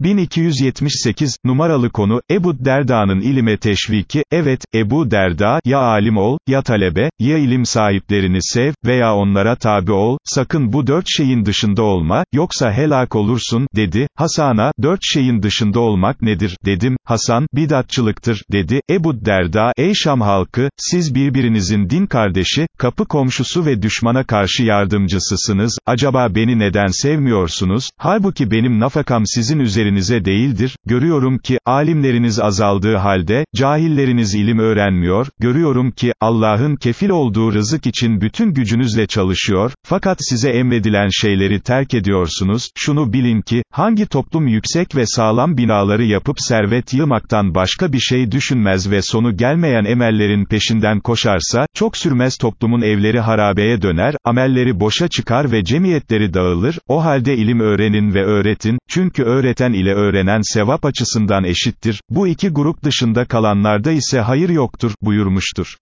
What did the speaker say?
1278, numaralı konu, Ebu Derda'nın ilime teşviki, evet, Ebu Derda, ya alim ol, ya talebe, ya ilim sahiplerini sev, veya onlara tabi ol, sakın bu dört şeyin dışında olma, yoksa helak olursun, dedi, Hasan'a, dört şeyin dışında olmak nedir, dedim, Hasan, bidatçılıktır, dedi, Ebu Derda, ey Şam halkı, siz birbirinizin din kardeşi, kapı komşusu ve düşmana karşı yardımcısısınız, acaba beni neden sevmiyorsunuz, halbuki benim nafakam sizin üzerinize değildir, görüyorum ki, alimleriniz azaldığı halde, cahilleriniz ilim öğrenmiyor, görüyorum ki, Allah'ın kefil olduğu rızık için bütün gücünüzle çalışıyor, fakat size emredilen şeyleri terk ediyorsunuz, şunu bilin ki, hangi toplum yüksek ve sağlam binaları yapıp servet yığmaktan başka bir şey düşünmez ve sonu gelmeyen emellerin peşinden koşarsa, çok sürmez toplumun evleri harabeye döner, amelleri boşa çıkar ve cemiyetleri dağılır, o halde ilim öğrenin ve öğretin, çünkü öğreten ile öğrenen sevap açısından eşittir, bu iki grup dışında kalanlarda ise hayır yoktur, buyurmuştur.